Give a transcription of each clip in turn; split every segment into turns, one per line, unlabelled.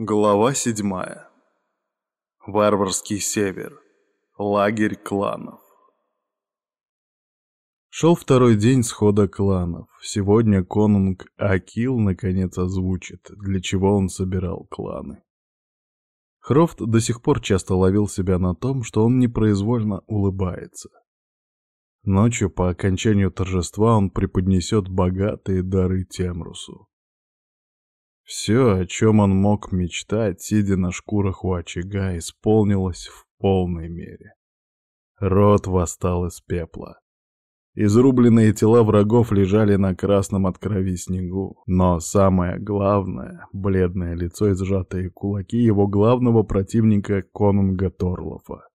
Глава седьмая. Варварский север. Лагерь кланов. Шел второй день схода кланов. Сегодня конунг Акил наконец озвучит, для чего он собирал кланы. Хрофт до сих пор часто ловил себя на том, что он непроизвольно улыбается. Ночью по окончанию торжества он преподнесет богатые дары Темрусу. Все, о чем он мог мечтать, сидя на шкурах у очага, исполнилось в полной мере. Рот восстал из пепла. Изрубленные тела врагов лежали на красном от крови снегу, но самое главное — бледное лицо и сжатые кулаки его главного противника Конунга Торлофа.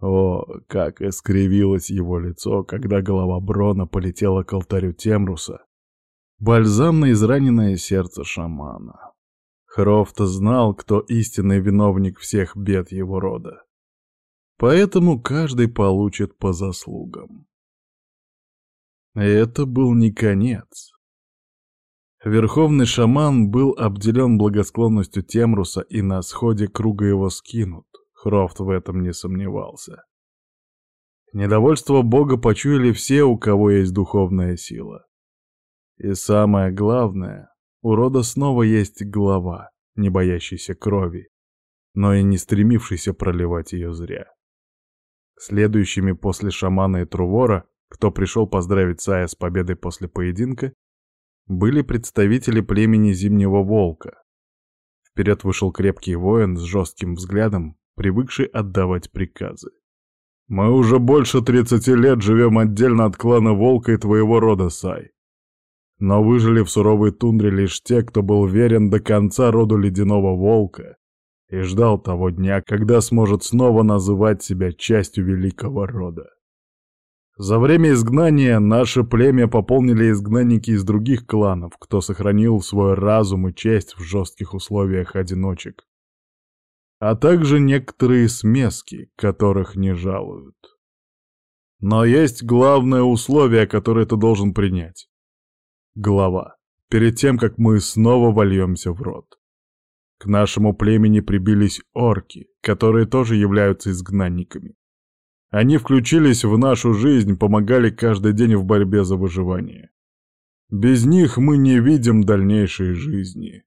О, как искривилось его лицо, когда голова Брона полетела к алтарю Темруса, Бальзам на израненное сердце шамана. Хрофт знал, кто истинный виновник всех бед его рода. Поэтому каждый получит по заслугам. Это был не конец. Верховный шаман был обделен благосклонностью Темруса и на сходе круга его скинут. Хрофт в этом не сомневался. Недовольство бога почуяли все, у кого есть духовная сила. И самое главное, у рода снова есть глава, не боящийся крови, но и не стремившийся проливать ее зря. Следующими после шамана и Трувора, кто пришел поздравить Сая с победой после поединка, были представители племени Зимнего Волка. Вперед вышел крепкий воин с жестким взглядом, привыкший отдавать приказы. «Мы уже больше тридцати лет живем отдельно от клана Волка и твоего рода, Сай. Но выжили в суровой тундре лишь те, кто был верен до конца роду ледяного волка и ждал того дня, когда сможет снова называть себя частью великого рода. За время изгнания наше племя пополнили изгнанники из других кланов, кто сохранил свой разум и честь в жестких условиях одиночек. А также некоторые смески, которых не жалуют. Но есть главное условие, которое ты должен принять. Глава. Перед тем, как мы снова вольемся в рот. К нашему племени прибились орки, которые тоже являются изгнанниками. Они включились в нашу жизнь, помогали каждый день в борьбе за выживание. Без них мы не видим дальнейшей жизни.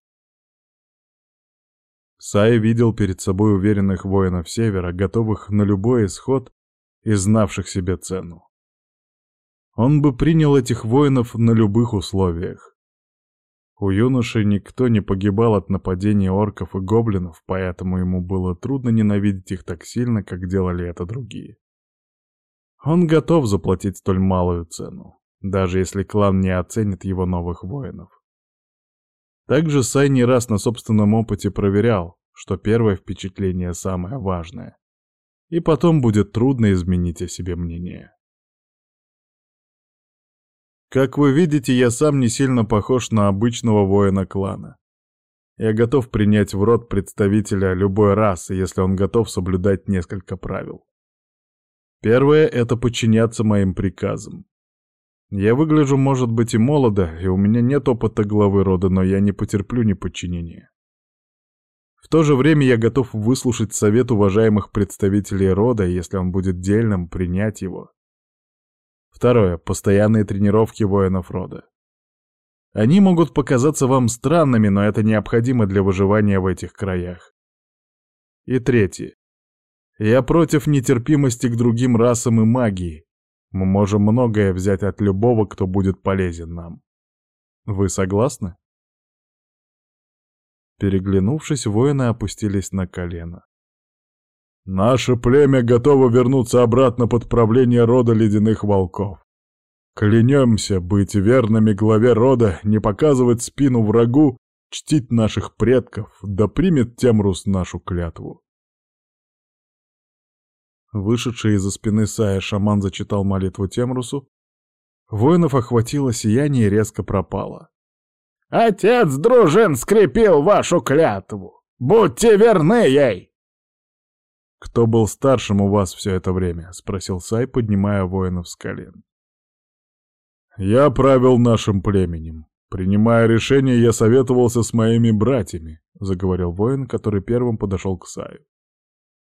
Сай видел перед собой уверенных воинов Севера, готовых на любой исход и знавших себе цену. Он бы принял этих воинов на любых условиях. У юноши никто не погибал от нападения орков и гоблинов, поэтому ему было трудно ненавидеть их так сильно, как делали это другие. Он готов заплатить столь малую цену, даже если клан не оценит его новых воинов. Также Сай не раз на собственном опыте проверял, что первое впечатление самое важное, и потом будет трудно изменить о себе мнение. Как вы видите, я сам не сильно похож на обычного воина клана. Я готов принять в рот представителя любой расы, если он готов соблюдать несколько правил. Первое — это подчиняться моим приказам. Я выгляжу, может быть, и молодо, и у меня нет опыта главы рода, но я не потерплю неподчинения. В то же время я готов выслушать совет уважаемых представителей рода, если он будет дельным, принять его. Второе. Постоянные тренировки воинов рода. Они могут показаться вам странными, но это необходимо для выживания в этих краях. И третье. Я против нетерпимости к другим расам и магии. Мы можем многое взять от любого, кто будет полезен нам. Вы согласны? Переглянувшись, воины опустились на колено. Наше племя готово вернуться обратно под правление рода ледяных волков. Клянемся быть верными главе рода, не показывать спину врагу, чтить наших предков, да примет Темрус нашу клятву. Вышедший из-за спины Сая шаман зачитал молитву Темрусу. Воинов охватило сияние и резко пропало. «Отец дружин скрепил вашу клятву! Будьте верны ей!» «Кто был старшим у вас все это время?» — спросил Сай, поднимая воинов с колен. «Я правил нашим племенем. Принимая решение, я советовался с моими братьями», —— заговорил воин, который первым подошел к Саю.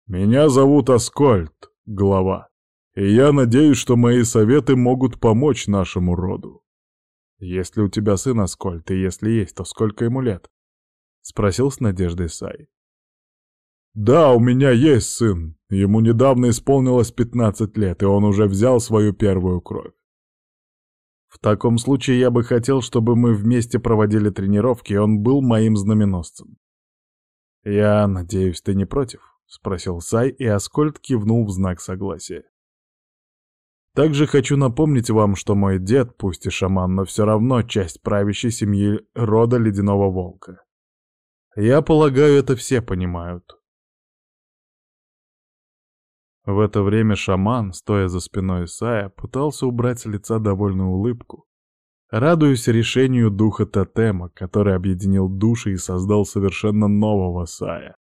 «Меня зовут Аскольд, глава, и я надеюсь, что мои советы могут помочь нашему роду. Есть ли у тебя сын Аскольд, и если есть, то сколько ему лет?» — спросил с надеждой Сай. «Да, у меня есть сын. Ему недавно исполнилось 15 лет, и он уже взял свою первую кровь. В таком случае я бы хотел, чтобы мы вместе проводили тренировки, и он был моим знаменосцем. «Я надеюсь, ты не против?» — спросил Сай, и Аскольд кивнул в знак согласия. «Также хочу напомнить вам, что мой дед, пусть и шаман, но все равно часть правящей семьи рода Ледяного Волка. Я полагаю, это все понимают». В это время шаман, стоя за спиной Сая, пытался убрать с лица довольную улыбку, радуясь решению духа тотема, который объединил души и создал совершенно нового Сая,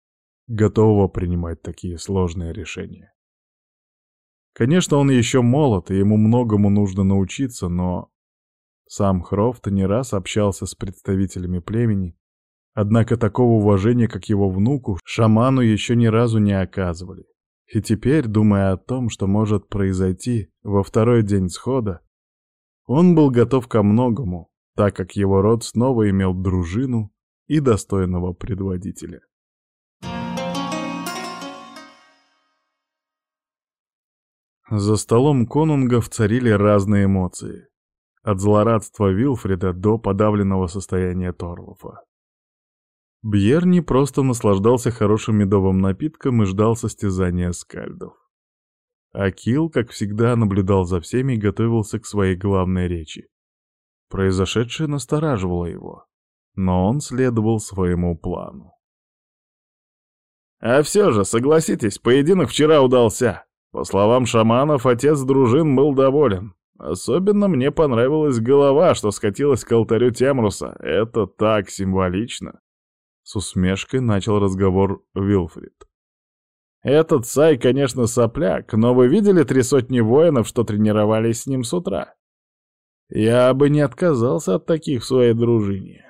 готового принимать такие сложные решения. Конечно, он еще молод, и ему многому нужно научиться, но сам Хрофт не раз общался с представителями племени, однако такого уважения, как его внуку, шаману еще ни разу не оказывали. И теперь, думая о том, что может произойти во второй день схода, он был готов ко многому, так как его род снова имел дружину и достойного предводителя. За столом конунгов царили разные эмоции. От злорадства Вилфрида до подавленного состояния Торлофа. Бьер не просто наслаждался хорошим медовым напитком и ждал состязания скальдов. Акил, как всегда, наблюдал за всеми и готовился к своей главной речи. Произошедшее настораживало его, но он следовал своему плану.
А все же, согласитесь, поединок вчера удался. По словам шаманов, отец дружин был доволен. Особенно мне понравилась голова, что скатилась к алтарю Темруса. Это так символично.
С усмешкой начал разговор Вилфрид.
«Этот Сай, конечно, сопляк, но вы видели три сотни воинов, что тренировались с ним с утра? Я бы не отказался от таких в своей дружине.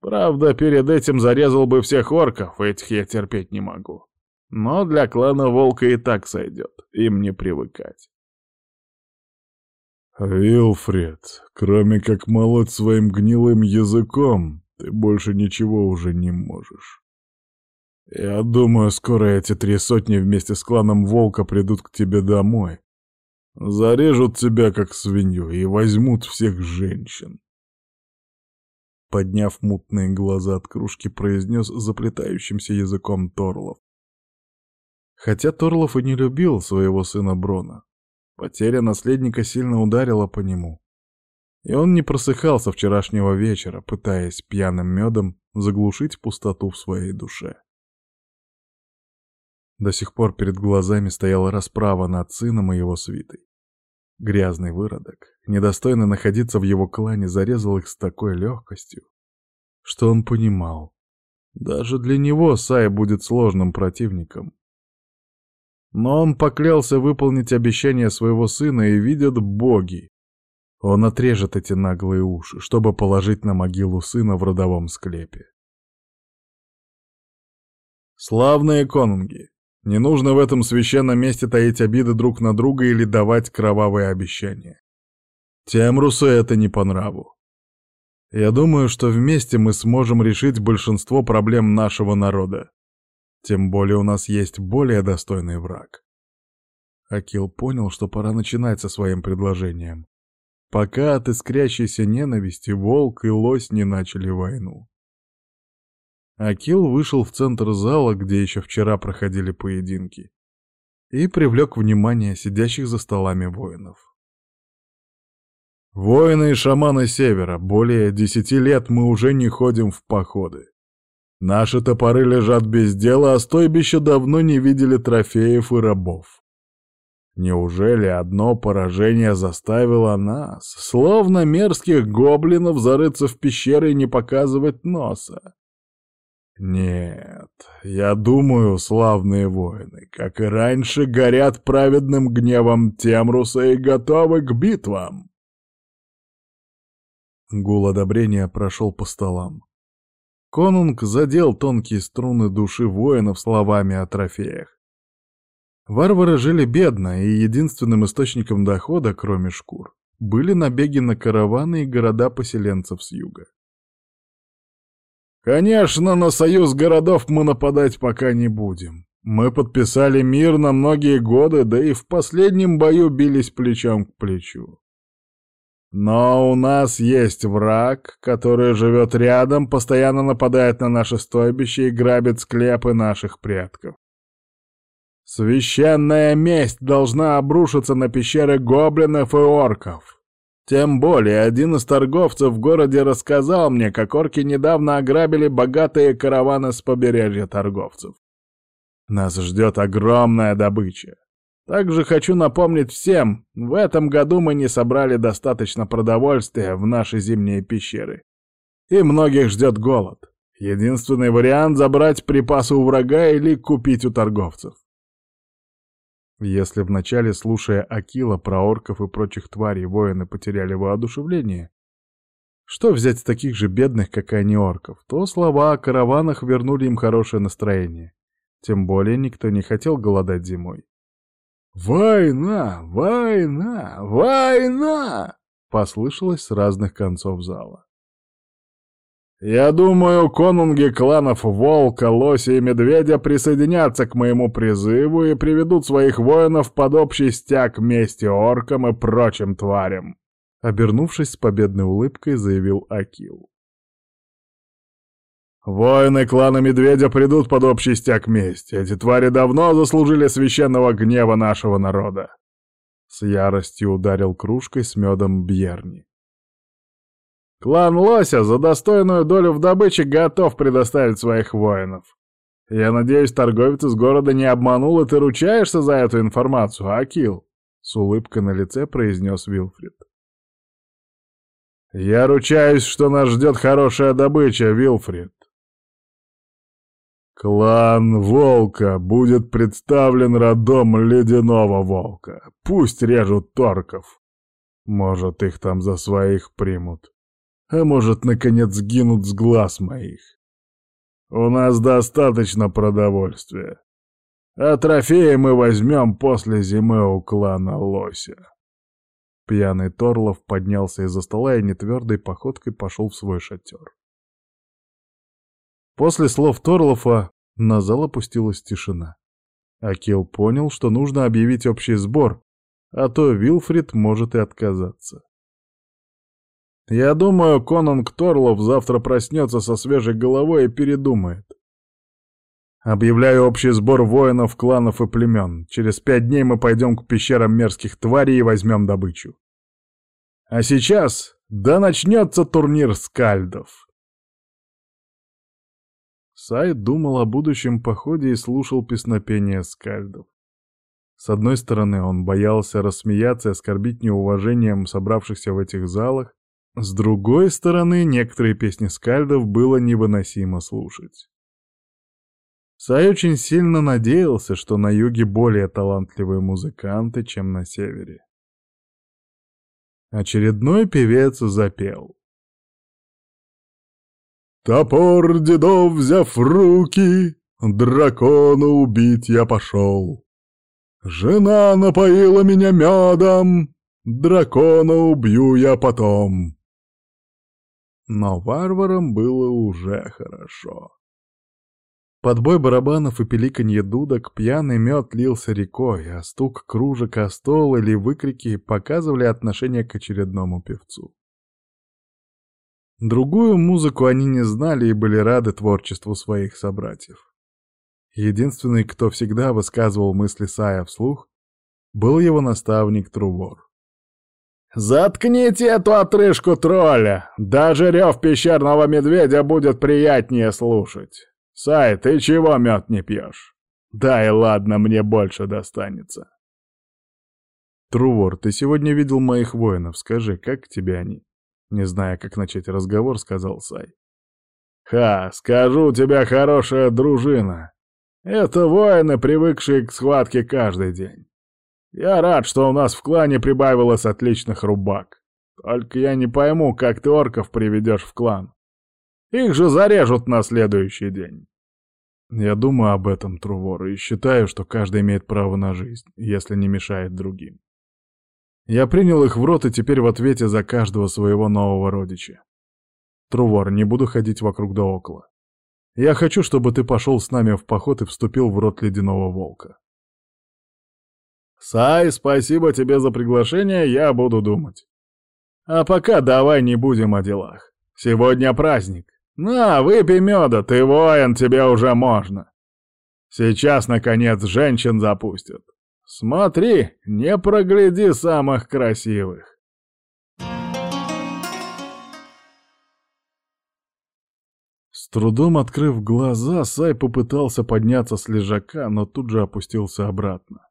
Правда, перед этим зарезал бы всех орков, этих я терпеть не могу. Но для клана Волка и так сойдет, им не привыкать».
«Вилфред, кроме как молоть своим гнилым языком, ты больше ничего уже не можешь. Я думаю, скоро эти три сотни вместе с кланом Волка придут к тебе домой. Зарежут тебя, как свинью, и возьмут всех женщин. Подняв мутные глаза от кружки, произнес заплетающимся языком Торлов. Хотя Торлов и не любил своего сына Брона, потеря наследника сильно ударила по нему. И он не просыхал со вчерашнего вечера, пытаясь пьяным медом заглушить пустоту в своей душе. До сих пор перед глазами стояла расправа над сыном и его свитой. Грязный выродок, недостойно находиться в его клане, зарезал их с такой легкостью, что он понимал. Даже для него Сай будет сложным противником. Но он поклялся выполнить обещание своего сына и видят боги, он отрежет эти наглые уши, чтобы положить на могилу сына в родовом склепе. Славные конунги! Не нужно в этом священном месте таить обиды друг на друга или давать кровавые обещания. Темрусу это не по нраву. Я думаю, что вместе мы сможем решить большинство проблем нашего народа. Тем более у нас есть более достойный враг. Акил понял, что пора начинать со своим предложением пока от искрящейся ненависти волк и лось не начали войну. Акил вышел в центр зала, где еще вчера проходили поединки, и привлек внимание сидящих за столами воинов. «Воины и шаманы Севера, более десяти лет мы уже не ходим в походы. Наши топоры лежат без дела, а стойбища давно не видели трофеев и рабов. Неужели одно поражение заставило нас, словно мерзких гоблинов, зарыться в пещеры и не показывать носа? Нет, я думаю, славные воины, как и раньше, горят праведным гневом Темруса и готовы к битвам. Гул одобрения прошел по столам. Конунг задел тонкие струны души воинов словами о трофеях. Варвары жили бедно, и единственным источником дохода, кроме шкур, были набеги на караваны и города поселенцев с юга. Конечно, на союз городов мы нападать пока не будем. Мы подписали мир на многие годы, да и в последнем бою бились плечом к плечу. Но у нас есть враг, который живет рядом, постоянно нападает на наши стойбища и грабит склепы наших предков. Священная месть должна обрушиться на пещеры гоблинов и орков. Тем более, один из торговцев в городе рассказал мне, как орки недавно ограбили богатые караваны с побережья торговцев. Нас ждет огромная добыча. Также хочу напомнить всем, в этом году мы не собрали достаточно продовольствия в наши зимние пещеры. И многих ждет голод. Единственный вариант — забрать припасы у врага или купить у торговцев. Если вначале, слушая Акила про орков и прочих тварей, воины потеряли воодушевление, что взять с таких же бедных, как и они, орков, то слова о караванах вернули им хорошее настроение. Тем более никто не хотел голодать зимой. «Война! Война! Война!» — послышалось с разных концов зала. Я думаю, конунги кланов Волка, Лося и Медведя присоединятся к моему призыву и приведут своих воинов под общий стяг мести оркам и прочим тварям. Обернувшись с победной улыбкой, заявил Акил. Воины клана Медведя придут под общий стяг мести. Эти твари давно заслужили священного гнева нашего народа. С яростью ударил кружкой с медом Бьерни. Клан Лося за достойную долю в добыче готов предоставить своих воинов. Я надеюсь, торговец из города не обманул, и ты ручаешься за эту информацию, Акил?» С улыбкой на лице произнес Вилфрид. «Я ручаюсь, что нас ждет хорошая добыча, Вилфрид. Клан Волка будет представлен родом Ледяного Волка. Пусть режут торков. Может, их там за своих примут а может, наконец сгинут с глаз моих. У нас достаточно продовольствия. А трофеи мы возьмем после зимы у клана Лося. Пьяный Торлов поднялся из-за стола и нетвердой походкой пошел в свой шатер. После слов Торлофа на зал опустилась тишина. Акил понял, что нужно объявить общий сбор, а то Вилфрид может и отказаться. Я думаю, Конунг Торлов завтра проснется со свежей головой и передумает. Объявляю общий сбор воинов, кланов и племен. Через пять дней мы пойдем к пещерам мерзких тварей и возьмем добычу. А сейчас, да начнется турнир скальдов. Сай думал о будущем походе и слушал песнопение скальдов. С одной стороны, он боялся рассмеяться и оскорбить неуважением собравшихся в этих залах, с другой стороны, некоторые песни скальдов было невыносимо слушать. Сай очень сильно надеялся, что на юге более талантливые музыканты, чем на севере. Очередной певец запел. Топор дедов взяв в руки, дракона убить я пошел. Жена напоила меня медом, дракона убью я потом. Но варварам было уже хорошо. Под бой барабанов и пеликанье дудок пьяный мед лился рекой, а стук кружек о стол или выкрики показывали отношение к очередному певцу. Другую музыку они не знали и были рады творчеству своих собратьев. Единственный, кто всегда высказывал мысли Сая вслух, был его наставник Трувор. «Заткните эту отрыжку тролля! Даже рев пещерного медведя будет приятнее слушать. Сай, ты чего мед не пьешь? Да и ладно, мне больше достанется». «Трувор, ты сегодня видел моих воинов, скажи, как тебе они?» Не зная, как начать разговор, сказал Сай. «Ха, скажу, у тебя хорошая дружина. Это воины, привыкшие к схватке каждый день. Я рад, что у нас в клане прибавилось отличных рубак. Только я не пойму, как ты орков приведешь в клан.
Их же зарежут на следующий день. Я думаю об этом, Трувор, и считаю, что каждый имеет право на жизнь, если не мешает другим. Я принял их в рот и теперь в ответе за каждого своего нового родича. Трувор, не буду ходить вокруг да около. Я хочу, чтобы ты пошел с нами в поход и вступил в рот ледяного волка. Сай, спасибо тебе за приглашение, я буду думать. А пока давай не будем о делах. Сегодня праздник. На, выпей меда, ты воин, тебе уже можно. Сейчас, наконец, женщин запустят. Смотри, не прогляди самых красивых.
С трудом открыв глаза, Сай попытался подняться с лежака, но тут же опустился обратно.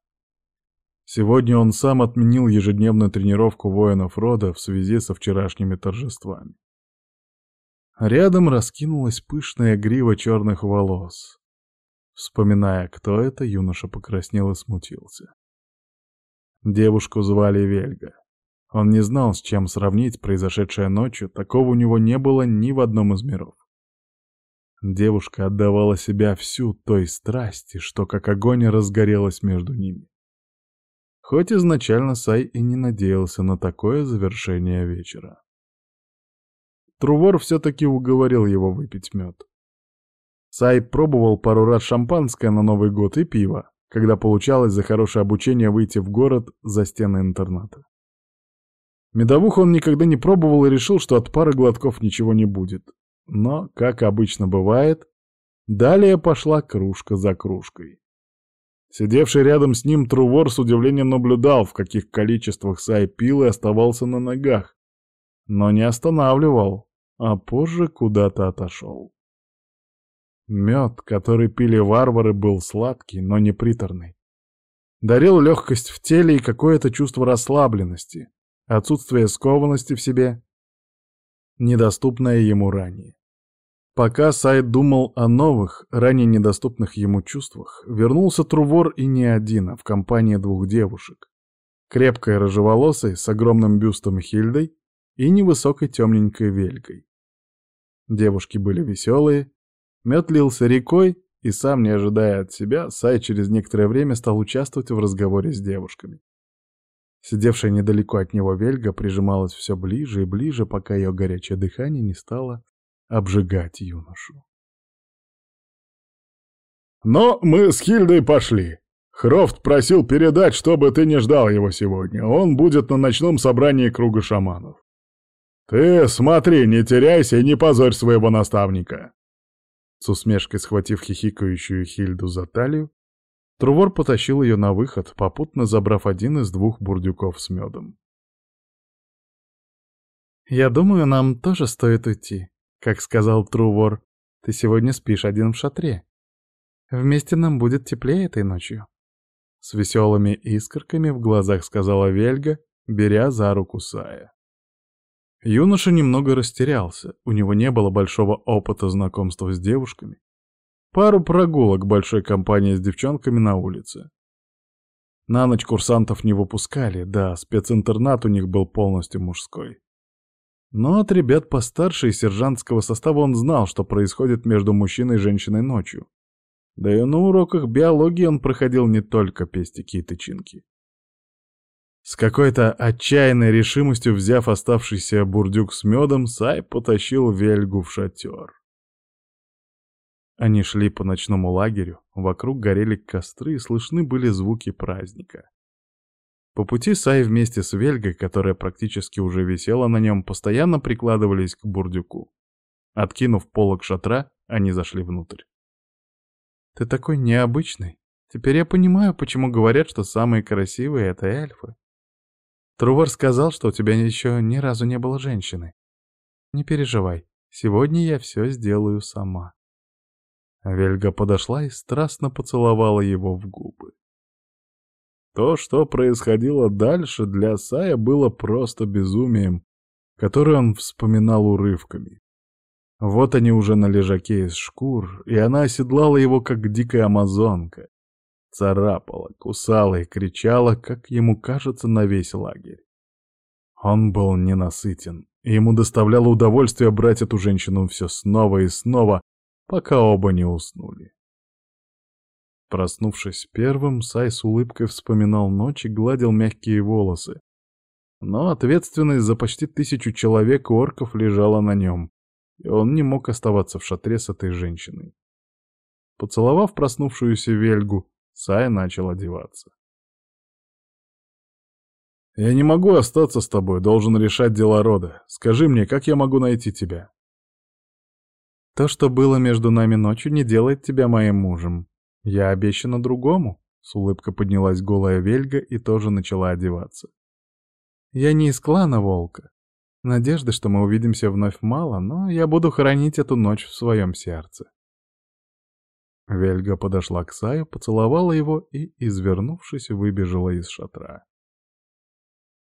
Сегодня он сам отменил ежедневную тренировку воинов рода в связи со вчерашними торжествами. Рядом раскинулась пышная грива черных волос. Вспоминая, кто это, юноша покраснел и смутился. Девушку звали Вельга. Он не знал, с чем сравнить произошедшее ночью, такого у него не было ни в одном из миров. Девушка отдавала себя всю той страсти, что как огонь разгорелась между ними. Хоть изначально Сай и не надеялся на такое завершение вечера. Трувор все-таки уговорил его выпить мед. Сай пробовал пару раз шампанское на Новый год и пиво, когда получалось за хорошее обучение выйти в город за стены интерната. Медовух он никогда не пробовал и решил, что от пары глотков ничего не будет. Но, как обычно бывает, далее пошла кружка за кружкой. Сидевший рядом с ним Трувор с удивлением наблюдал, в каких количествах Сай пил и оставался на ногах, но не останавливал, а позже куда-то отошел. Мед, который пили варвары, был сладкий, но не приторный. Дарил легкость в теле и какое-то чувство расслабленности, отсутствие скованности в себе, недоступное ему ранее. Пока Сайд думал о новых, ранее недоступных ему чувствах, вернулся Трувор и не один, а в компании двух девушек. Крепкой рыжеволосой, с огромным бюстом Хильдой и невысокой темненькой Велькой. Девушки были веселые, мед лился рекой, и сам, не ожидая от себя, Сай через некоторое время стал участвовать в разговоре с девушками. Сидевшая недалеко от него Вельга прижималась все ближе и ближе, пока ее горячее дыхание не стало обжигать юношу.
«Но мы с Хильдой пошли. Хрофт просил передать, чтобы ты не ждал его сегодня. Он будет на ночном собрании круга шаманов. «Ты смотри, не теряйся и не позорь своего наставника!»
С усмешкой схватив хихикающую Хильду за талию, Трувор потащил ее на выход, попутно забрав один из двух бурдюков с медом. «Я думаю, нам тоже стоит уйти. Как сказал Трувор, ты сегодня спишь один в шатре. Вместе нам будет теплее этой ночью». С веселыми искорками в глазах сказала Вельга, беря за руку Сая. Юноша немного растерялся, у него не было большого опыта знакомства с девушками. Пару прогулок большой компании с девчонками на улице. На ночь курсантов не выпускали, да, специнтернат у них был полностью мужской. Но от ребят постарше и сержантского состава он знал, что происходит между мужчиной и женщиной ночью. Да и на уроках биологии он проходил не только пестики и тычинки. С какой-то отчаянной решимостью взяв оставшийся бурдюк с медом, Сай потащил Вельгу в шатер. Они шли по ночному лагерю, вокруг горели костры и слышны были звуки праздника. По пути Сай вместе с Вельгой, которая практически уже висела на нем, постоянно прикладывались к бурдюку. Откинув полог шатра, они зашли внутрь. «Ты такой необычный. Теперь я понимаю, почему говорят, что самые красивые — это эльфы», Трувор сказал, что у тебя еще ни разу не было женщины. Не переживай, сегодня я все сделаю сама. Вельга подошла и страстно поцеловала его в губы. То, что происходило дальше, для Сая было просто безумием, которое он вспоминал урывками. Вот они уже на лежаке из шкур, и она оседлала его, как дикая амазонка царапала, кусала и кричала, как ему кажется, на весь лагерь. Он был ненасытен, и ему доставляло удовольствие брать эту женщину все снова и снова, пока оба не уснули. Проснувшись первым, Сай с улыбкой вспоминал ночь и гладил мягкие волосы. Но ответственность за почти тысячу человек орков лежала на нем, и он не мог оставаться в шатре с этой женщиной. Поцеловав проснувшуюся Вельгу, Сай начал одеваться. «Я не могу остаться с тобой, должен решать дела рода. Скажи мне, как я могу найти тебя?» «То, что было между нами ночью, не делает тебя моим мужем», «Я обещана другому», — с улыбкой поднялась голая Вельга и тоже начала одеваться. «Я не из клана Волка. Надежды, что мы увидимся вновь мало, но я буду хранить эту ночь в своем сердце». Вельга подошла к Саю, поцеловала его и, извернувшись, выбежала из шатра.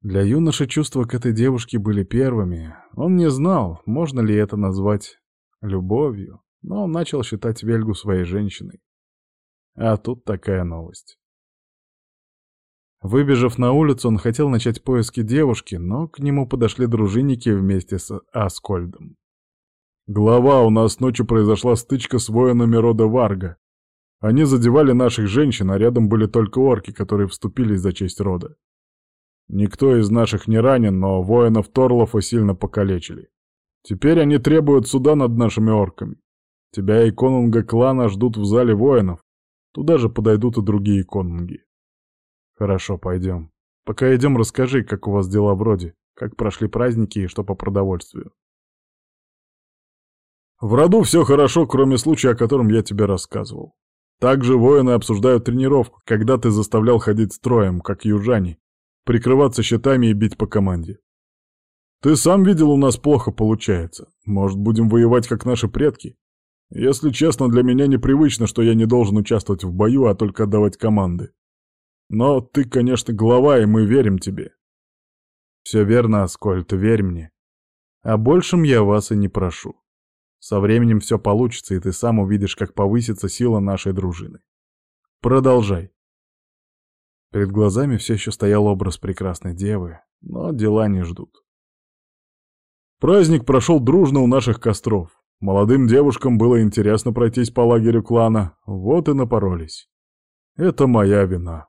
Для юноши чувства к этой девушке были первыми. Он не знал, можно ли это назвать любовью, но он начал считать Вельгу своей женщиной. А тут такая новость. Выбежав на улицу, он хотел начать поиски девушки, но к нему подошли дружинники вместе с Аскольдом. «Глава, у нас ночью произошла стычка с воинами рода Варга. Они задевали наших женщин, а рядом были только орки, которые вступили за честь рода. Никто из наших не ранен, но воинов Торлофа сильно покалечили. Теперь они требуют суда над нашими орками. Тебя и конунга клана ждут в зале воинов, Туда же подойдут и другие конунги. Хорошо, пойдем. Пока идем, расскажи, как у вас дела вроде, как прошли праздники и что по продовольствию. В роду все хорошо, кроме случая, о котором я тебе рассказывал. Также воины обсуждают тренировку, когда ты заставлял ходить строем, как южане, прикрываться щитами и бить по команде. Ты сам видел, у нас плохо получается. Может, будем воевать, как наши предки? Если честно, для меня непривычно, что я не должен участвовать в бою, а только отдавать команды. Но ты, конечно, глава, и мы верим тебе. Все верно, Аскольд, верь мне. О большем я вас и не прошу. Со временем все получится, и ты сам увидишь, как повысится сила нашей дружины. Продолжай. Перед глазами все еще стоял образ прекрасной девы, но дела не ждут. Праздник прошел дружно у наших костров. Молодым девушкам было интересно пройтись по лагерю клана, вот и напоролись. Это моя вина.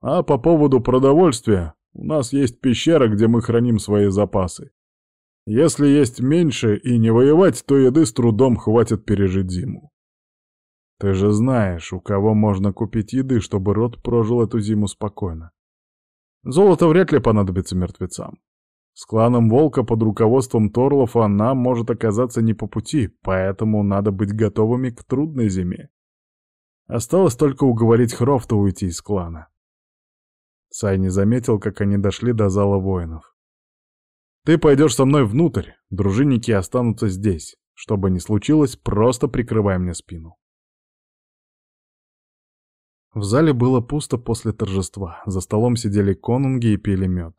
А по поводу продовольствия, у нас есть пещера, где мы храним свои запасы. Если есть меньше и не воевать, то еды с трудом хватит пережить зиму. Ты же знаешь, у кого можно купить еды, чтобы род прожил эту зиму спокойно. Золото вряд ли понадобится мертвецам. С кланом Волка под руководством Торлофа нам может оказаться не по пути, поэтому надо быть готовыми к трудной зиме. Осталось только уговорить Хрофта уйти из клана. Сай не заметил, как они дошли до зала воинов. «Ты пойдешь со мной внутрь, дружинники останутся здесь. Что бы ни случилось, просто прикрывай мне спину». В зале было пусто после торжества. За столом сидели конунги и пили мед.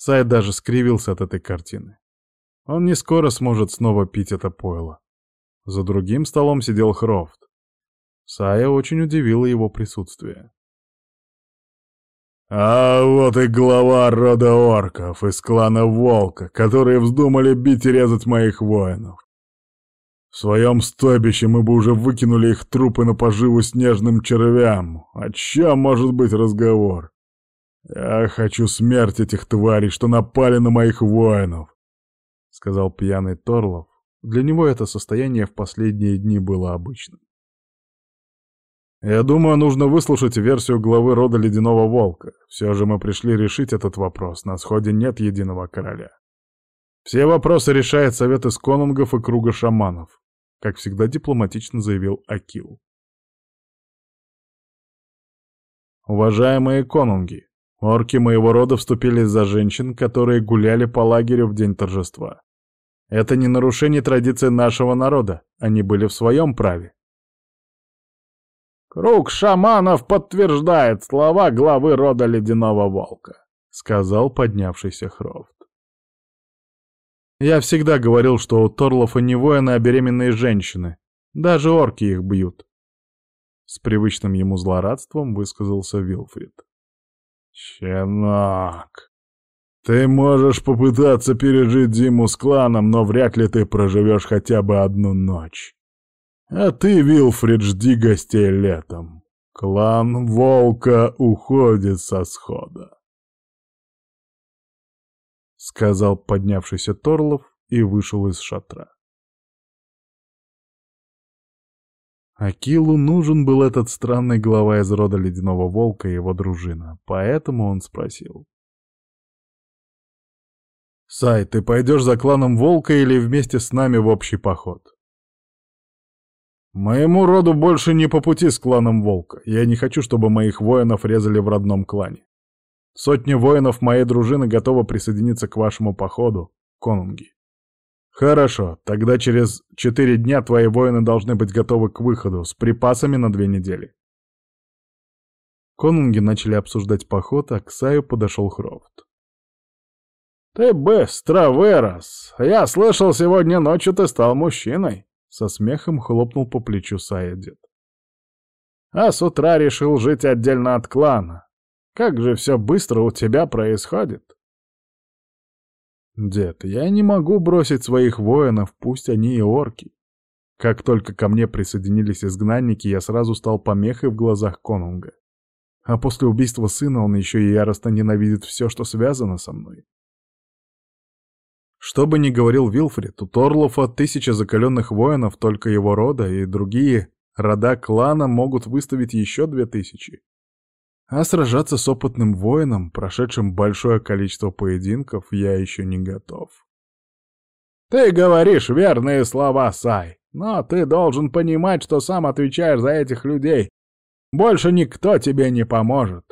Сай даже скривился от этой картины. Он не скоро сможет снова пить это пойло. За другим столом сидел Хрофт. Сая очень удивило его присутствие. «А вот и глава рода орков из клана Волка, которые вздумали бить и резать моих воинов. В своем стойбище мы бы уже выкинули их трупы на поживу снежным червям. О чем может быть разговор? «Я хочу смерть этих тварей, что напали на моих воинов», — сказал пьяный Торлов. Для него это состояние в последние дни было обычным. «Я думаю, нужно выслушать версию главы рода Ледяного Волка. Все же мы пришли решить этот вопрос, на сходе нет единого короля. Все вопросы решает совет из конунгов и круга шаманов», — как всегда дипломатично заявил Акил. «Уважаемые конунги, Орки моего рода вступились за женщин, которые гуляли по лагерю в день торжества. Это не нарушение традиций нашего народа, они были в своем праве. «Круг шаманов подтверждает слова главы рода Ледяного Волка», — сказал поднявшийся Хрофт. «Я всегда говорил, что у Торлофа не воины, а беременные женщины. Даже орки их бьют». С привычным ему злорадством высказался Вилфрид. «Щенок,
Ты можешь попытаться пережить зиму с кланом, но вряд ли ты проживешь хотя бы одну ночь. А ты, Вилфрид, жди гостей летом. Клан Волка уходит со схода. Сказал поднявшийся Торлов и вышел из шатра.
Акилу нужен был этот странный глава из рода Ледяного Волка и его дружина, поэтому он спросил. «Сай, ты пойдешь за кланом Волка или вместе с нами в общий поход?» «Моему роду больше не по пути с кланом Волка. Я не хочу, чтобы моих воинов резали в родном клане. Сотни воинов моей дружины готовы присоединиться к вашему походу, конунги. Хорошо, тогда через четыре дня твои воины должны быть готовы к выходу с припасами на две недели. Конунги начали обсуждать поход, а к Саю подошел Хрофт.
«Ты быстро вырос! Я слышал, сегодня ночью ты стал мужчиной!» Со смехом хлопнул по плечу Сая дед. «А с утра решил жить отдельно от клана. Как же все быстро у тебя происходит!»
«Дед, я не могу бросить своих воинов, пусть они и орки. Как только ко мне присоединились изгнанники, я сразу стал помехой в глазах Конунга. А после убийства сына он еще и яростно ненавидит все, что связано со мной. Что бы ни говорил Вилфрид, у Торлофа тысяча закаленных воинов только его рода, и другие рода клана могут выставить еще две тысячи. А сражаться с опытным воином, прошедшим большое количество поединков, я еще не готов.
«Ты говоришь верные слова, Сай, но ты должен понимать, что сам отвечаешь за этих людей. Больше никто тебе не поможет.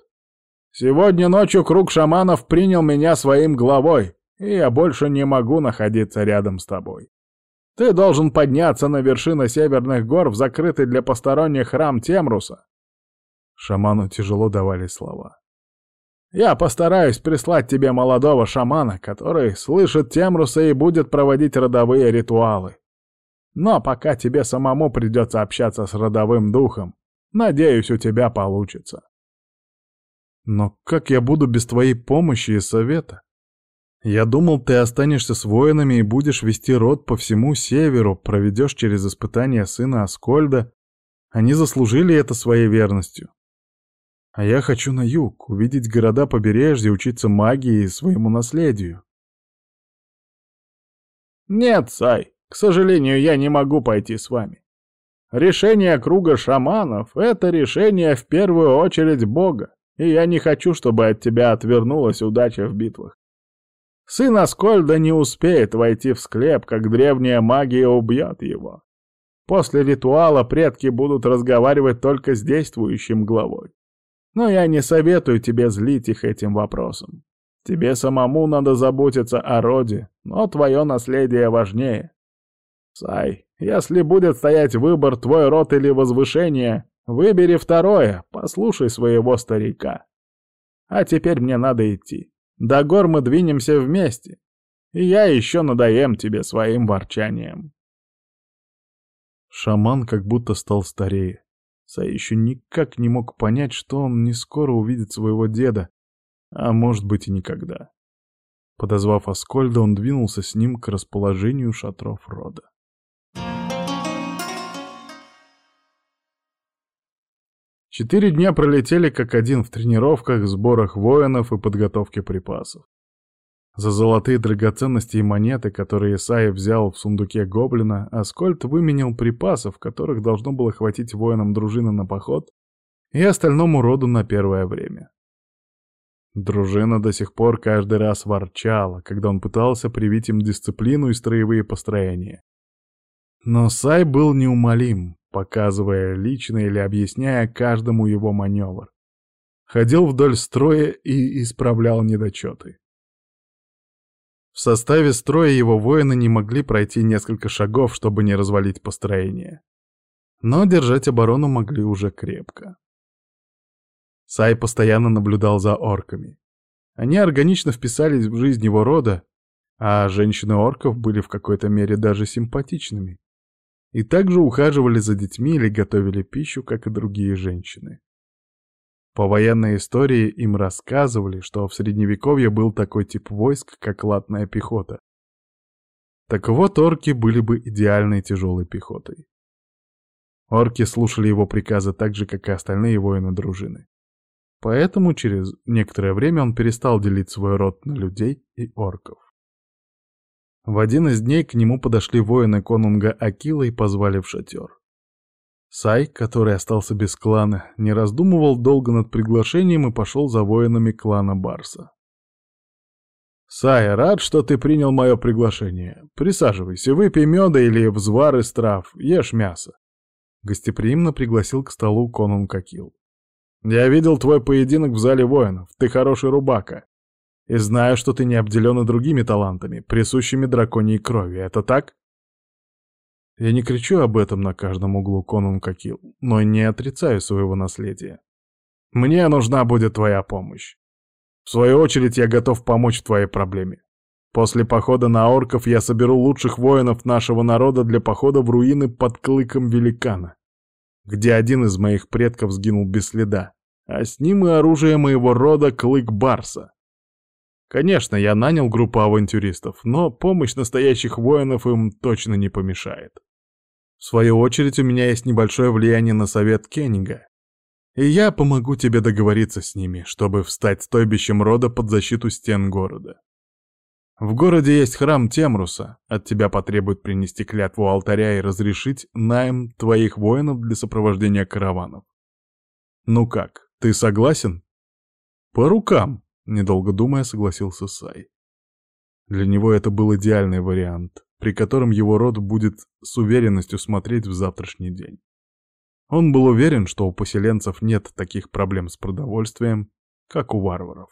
Сегодня ночью круг шаманов принял меня своим главой, и я больше не могу находиться рядом с тобой. Ты должен подняться на вершины северных гор в закрытый для посторонних храм Темруса
Шаману тяжело давали слова.
«Я постараюсь прислать тебе молодого шамана, который слышит Темруса и будет проводить родовые ритуалы. Но пока тебе самому придется общаться с родовым духом, надеюсь, у тебя получится».
«Но как я буду без твоей помощи и совета? Я думал, ты останешься с воинами и будешь вести род по всему северу, проведешь через испытания сына Аскольда. Они заслужили это своей верностью. А я хочу на юг, увидеть города побережья, учиться магии и своему наследию.
Нет, Сай, к сожалению, я не могу пойти с вами. Решение круга шаманов — это решение в первую очередь Бога, и я не хочу, чтобы от тебя отвернулась удача в битвах. Сын Аскольда не успеет войти в склеп, как древняя магия убьет его. После ритуала предки будут разговаривать только с действующим главой. Но я не советую тебе злить их этим вопросом. Тебе самому надо заботиться о роде, но твое наследие важнее. Сай, если будет стоять выбор твой род или возвышение, выбери второе, послушай своего старика. А теперь мне надо идти. До гор мы двинемся вместе, и я еще надоем тебе своим ворчанием.
Шаман как будто стал старее. Сай еще никак не мог понять, что он не скоро увидит своего деда, а может быть и никогда. Подозвав Аскольда, он двинулся с ним к расположению шатров рода. Четыре дня пролетели как один в тренировках, сборах воинов и подготовке припасов. За золотые драгоценности и монеты, которые Исаия взял в сундуке гоблина, Аскольд выменял припасов, которых должно было хватить воинам дружины на поход и остальному роду на первое время. Дружина до сих пор каждый раз ворчала, когда он пытался привить им дисциплину и строевые построения. Но Сай был неумолим, показывая лично или объясняя каждому его маневр. Ходил вдоль строя и исправлял недочеты. В составе строя его воины не могли пройти несколько шагов, чтобы не развалить построение. Но держать оборону могли уже крепко. Сай постоянно наблюдал за орками. Они органично вписались в жизнь его рода, а женщины орков были в какой-то мере даже симпатичными. И также ухаживали за детьми или готовили пищу, как и другие женщины. По военной истории им рассказывали, что в Средневековье был такой тип войск, как латная пехота. Так вот, орки были бы идеальной тяжелой пехотой. Орки слушали его приказы так же, как и остальные воины дружины. Поэтому через некоторое время он перестал делить свой род на людей и орков. В один из дней к нему подошли воины конунга Акила и позвали в шатер. Сай, который остался без клана, не раздумывал долго над приглашением и пошел за воинами клана Барса. «Сай, рад, что ты принял мое приглашение. Присаживайся, выпей меда или взвар из трав, ешь мясо». Гостеприимно пригласил к столу конунг Акил. «Я видел твой поединок в зале воинов, ты хороший рубака. И знаю, что ты не обделен и другими талантами, присущими драконьей крови. Это так? Я не кричу об этом на каждом углу, Конун Кокил, но не отрицаю своего наследия. Мне нужна будет твоя помощь. В свою очередь, я готов помочь в твоей проблеме. После похода на орков я соберу лучших воинов нашего народа для похода в руины под клыком великана, где один из моих предков сгинул без следа, а с ним и оружие моего рода клык барса. Конечно, я нанял группу авантюристов, но помощь настоящих воинов им точно не помешает. В свою очередь, у меня есть небольшое влияние на совет Кеннига, и я помогу тебе договориться с ними, чтобы встать стойбищем рода под защиту стен города. В городе есть храм Темруса, от тебя потребуют принести клятву алтаря и разрешить найм твоих воинов для сопровождения караванов. Ну как, ты согласен? По рукам, Недолго думая, согласился Сай. Для него это был идеальный вариант, при котором его род будет с уверенностью смотреть в завтрашний день. Он был уверен, что у поселенцев нет таких проблем с продовольствием, как у варваров.